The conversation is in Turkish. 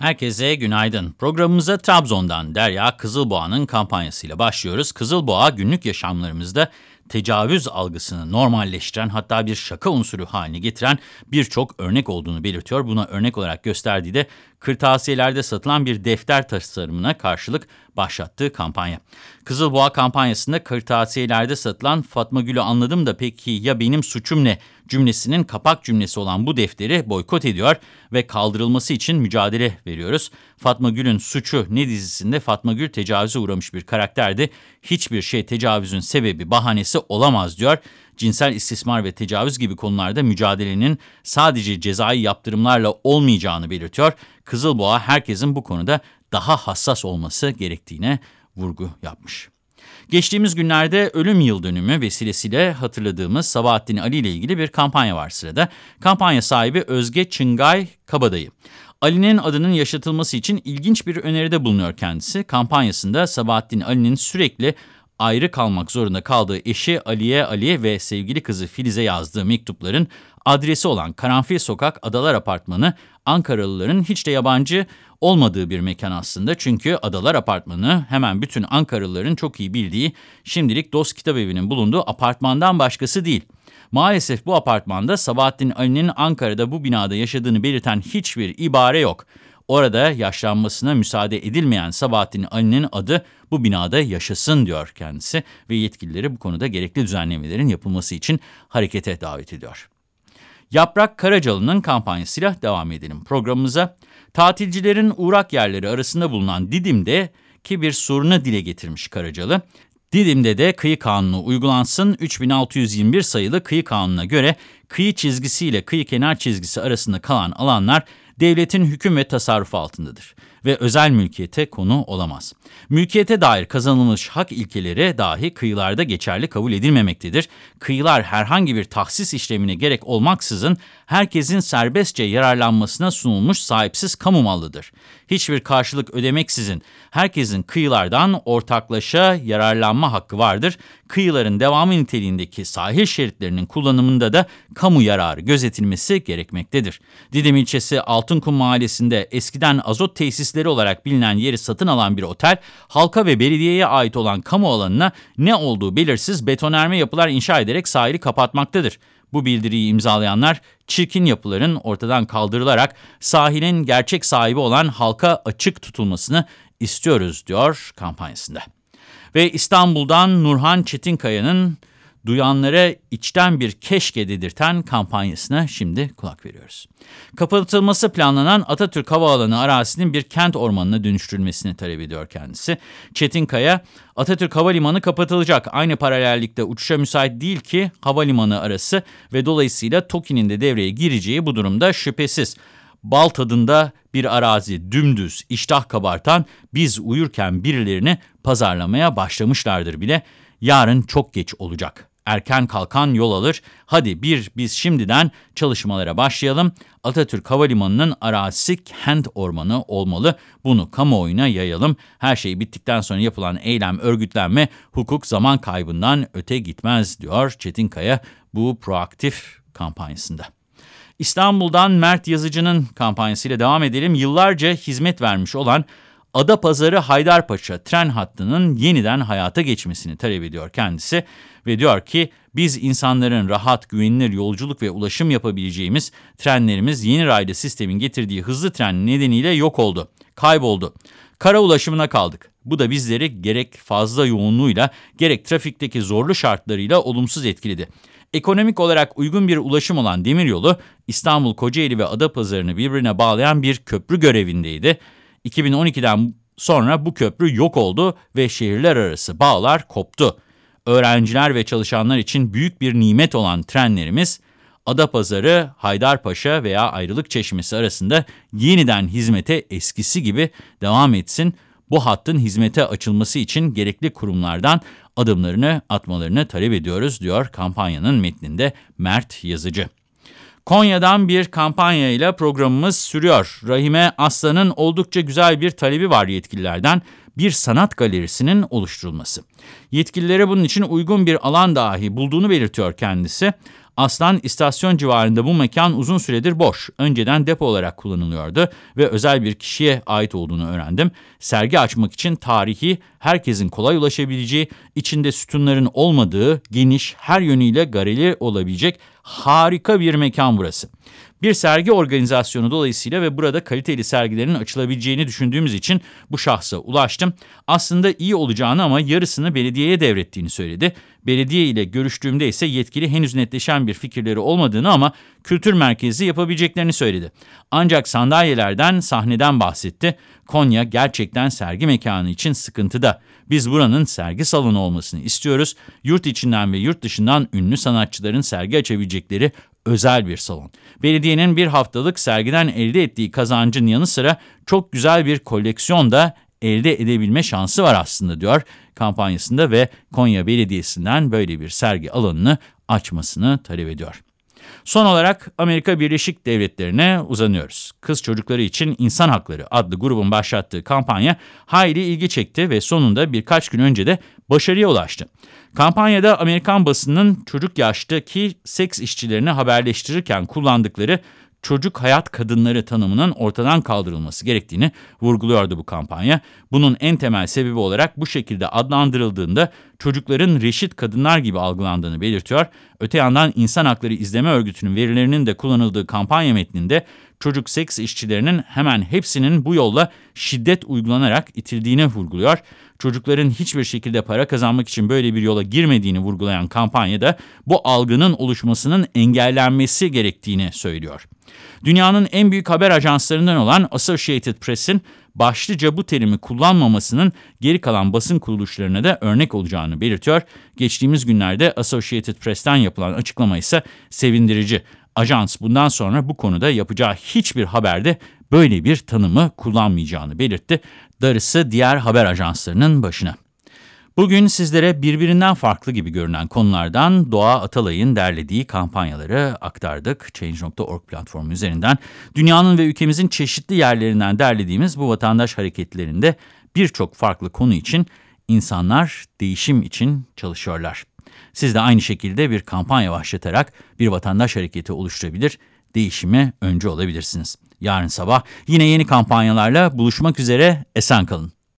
Herkese günaydın. Programımıza Trabzon'dan Derya Kızılboğa'nın kampanyasıyla başlıyoruz. Kızılboğa günlük yaşamlarımızda tecavüz algısını normalleştiren hatta bir şaka unsuru haline getiren birçok örnek olduğunu belirtiyor. Buna örnek olarak gösterdiği de kırtasiyelerde satılan bir defter tasarımına karşılık başlattığı kampanya. Kızılboğa kampanyasında kırtasiyelerde satılan Fatma Gül'ü anladım da peki ya benim suçum ne cümlesinin kapak cümlesi olan bu defteri boykot ediyor ve kaldırılması için mücadele veriyoruz. Fatma Gül'ün Suçu ne dizisinde Fatma Gül tecavüze uğramış bir karakterdi. Hiçbir şey tecavüzün sebebi, bahanesi olamaz diyor. Cinsel istismar ve tecavüz gibi konularda mücadelenin sadece cezai yaptırımlarla olmayacağını belirtiyor. Kızılboğa herkesin bu konuda daha hassas olması gerektiğine vurgu yapmış. Geçtiğimiz günlerde ölüm yıl dönümü vesilesiyle hatırladığımız Sabahattin Ali ile ilgili bir kampanya var sırada. Kampanya sahibi Özge Çıngay Kabadayı. Ali'nin adının yaşatılması için ilginç bir öneride bulunuyor kendisi. Kampanyasında Sabahattin Ali'nin sürekli ayrı kalmak zorunda kaldığı eşi Aliye Ali ve sevgili kızı Filiz'e yazdığı mektupların adresi olan Karanfil Sokak Adalar Apartmanı Ankaralıların hiç de yabancı olmadığı bir mekan aslında. Çünkü Adalar Apartmanı hemen bütün Ankaralıların çok iyi bildiği şimdilik Dost Kitabevi'nin bulunduğu apartmandan başkası değil. Maalesef bu apartmanda Sabahattin Ali'nin Ankara'da bu binada yaşadığını belirten hiçbir ibare yok. Orada yaşlanmasına müsaade edilmeyen Sabahattin Ali'nin adı bu binada yaşasın diyor kendisi ve yetkilileri bu konuda gerekli düzenlemelerin yapılması için harekete davet ediyor. Yaprak Karacalı'nın kampanyasıyla devam edelim programımıza. Tatilcilerin uğrak yerleri arasında bulunan Didim'de ki bir sorunu dile getirmiş Karacalı. Didim'de de kıyı kanunu uygulansın. 3621 sayılı kıyı kanununa göre kıyı çizgisi kıyı kenar çizgisi arasında kalan alanlar devletin hüküm ve tasarrufu altındadır ve özel mülkiyete konu olamaz. Mülkiyete dair kazanılmış hak ilkeleri dahi kıyılarda geçerli kabul edilmemektedir. Kıyılar herhangi bir tahsis işlemine gerek olmaksızın herkesin serbestçe yararlanmasına sunulmuş sahipsiz kamu malıdır. Hiçbir karşılık ödemeksizin herkesin kıyılardan ortaklaşa yararlanma hakkı vardır. Kıyıların devamı niteliğindeki sahil şeritlerinin kullanımında da kamu yararı gözetilmesi gerekmektedir. Didim ilçesi Altınkum mahallesinde eskiden azot tesisleri olarak bilinen yeri satın alan bir otel, halka ve belediyeye ait olan kamu alanına ne olduğu belirsiz betonerme yapılar inşa ederek sahili kapatmaktadır. Bu bildiriyi imzalayanlar çirkin yapıların ortadan kaldırılarak sahilin gerçek sahibi olan halka açık tutulmasını istiyoruz diyor kampanyasında. Ve İstanbul'dan Nurhan Çetinkaya'nın duyanlara içten bir keşke dedirten kampanyasına şimdi kulak veriyoruz. Kapatılması planlanan Atatürk Havaalanı arazisinin bir kent ormanına dönüştürülmesini talep ediyor kendisi. Çetinkaya, Atatürk Havalimanı kapatılacak. Aynı paralellikte uçuşa müsait değil ki havalimanı arası ve dolayısıyla TOKİ'nin de devreye gireceği bu durumda şüphesiz. Bal tadında bir arazi dümdüz iştah kabartan biz uyurken birilerini pazarlamaya başlamışlardır bile. Yarın çok geç olacak erken kalkan yol alır. Hadi bir biz şimdiden çalışmalara başlayalım. Atatürk Havalimanı'nın arazisi kent ormanı olmalı. Bunu kamuoyuna yayalım. Her şey bittikten sonra yapılan eylem, örgütlenme, hukuk zaman kaybından öte gitmez diyor Çetinkaya bu proaktif kampanyasında. İstanbul'dan Mert Yazıcı'nın kampanyasıyla devam edelim. Yıllarca hizmet vermiş olan Adapazarı Haydarpaşa tren hattının yeniden hayata geçmesini talep ediyor kendisi ve diyor ki biz insanların rahat, güvenilir yolculuk ve ulaşım yapabileceğimiz trenlerimiz yeni raylı sistemin getirdiği hızlı tren nedeniyle yok oldu, kayboldu. Kara ulaşımına kaldık. Bu da bizleri gerek fazla yoğunluğuyla gerek trafikteki zorlu şartlarıyla olumsuz etkiledi. Ekonomik olarak uygun bir ulaşım olan demiryolu İstanbul, Kocaeli ve Adapazarı'nı birbirine bağlayan bir köprü görevindeydi. 2012'den sonra bu köprü yok oldu ve şehirler arası bağlar koptu. Öğrenciler ve çalışanlar için büyük bir nimet olan trenlerimiz Adapazarı, Haydarpaşa veya Ayrılık Çeşmesi arasında yeniden hizmete eskisi gibi devam etsin. Bu hattın hizmete açılması için gerekli kurumlardan adımlarını atmalarını talep ediyoruz diyor kampanyanın metninde Mert Yazıcı. Konya'dan bir kampanya ile programımız sürüyor. Rahime Aslan'ın oldukça güzel bir talebi var yetkililerden. Bir sanat galerisinin oluşturulması. Yetkililere bunun için uygun bir alan dahi bulduğunu belirtiyor kendisi. Aslan istasyon civarında bu mekan uzun süredir boş. Önceden depo olarak kullanılıyordu ve özel bir kişiye ait olduğunu öğrendim. Sergi açmak için tarihi, herkesin kolay ulaşabileceği, içinde sütunların olmadığı, geniş, her yönüyle galeri olabilecek harika bir mekan burası. Bir sergi organizasyonu dolayısıyla ve burada kaliteli sergilerin açılabileceğini düşündüğümüz için bu şahsa ulaştım. Aslında iyi olacağını ama yarısını belediyeye devrettiğini söyledi. Belediye ile görüştüğümde ise yetkili henüz netleşen bir fikirleri olmadığını ama kültür merkezi yapabileceklerini söyledi. Ancak sandalyelerden, sahneden bahsetti. Konya gerçekten sergi mekanı için sıkıntıda. Biz buranın sergi salonu olmasını istiyoruz. Yurt içinden ve yurt dışından ünlü sanatçıların sergi açabilecekleri özel bir salon. Belediyenin bir haftalık sergiden elde ettiği kazancın yanı sıra çok güzel bir koleksiyon da elde edebilme şansı var aslında diyor kampanyasında ve Konya Belediyesi'nden böyle bir sergi alanını açmasını talep ediyor. Son olarak Amerika Birleşik Devletleri'ne uzanıyoruz. Kız çocukları için İnsan Hakları adlı grubun başlattığı kampanya hayli ilgi çekti ve sonunda birkaç gün önce de başarıya ulaştı. Kampanyada Amerikan basının çocuk yaştaki seks işçilerini haberleştirirken kullandıkları çocuk hayat kadınları tanımının ortadan kaldırılması gerektiğini vurguluyordu bu kampanya. Bunun en temel sebebi olarak bu şekilde adlandırıldığında çocukların reşit kadınlar gibi algılandığını belirtiyor. Öte yandan İnsan Hakları İzleme Örgütü'nün verilerinin de kullanıldığı kampanya metninde çocuk seks işçilerinin hemen hepsinin bu yolla şiddet uygulanarak itildiğini vurguluyor. Çocukların hiçbir şekilde para kazanmak için böyle bir yola girmediğini vurgulayan kampanyada bu algının oluşmasının engellenmesi gerektiğini söylüyor. Dünyanın en büyük haber ajanslarından olan Associated Press'in başlıca bu terimi kullanmamasının geri kalan basın kuruluşlarına da örnek olacağını belirtiyor. Geçtiğimiz günlerde Associated Press'ten yapılan açıklama ise sevindirici. Ajans bundan sonra bu konuda yapacağı hiçbir haberde böyle bir tanımı kullanmayacağını belirtti. Darısı diğer haber ajanslarının başına. Bugün sizlere birbirinden farklı gibi görünen konulardan Doğa Atalay'ın derlediği kampanyaları aktardık. Change.org platformu üzerinden dünyanın ve ülkemizin çeşitli yerlerinden derlediğimiz bu vatandaş hareketlerinde birçok farklı konu için insanlar değişim için çalışıyorlar. Siz de aynı şekilde bir kampanya başlatarak bir vatandaş hareketi oluşturabilir, değişime öncü olabilirsiniz. Yarın sabah yine yeni kampanyalarla buluşmak üzere, esen kalın.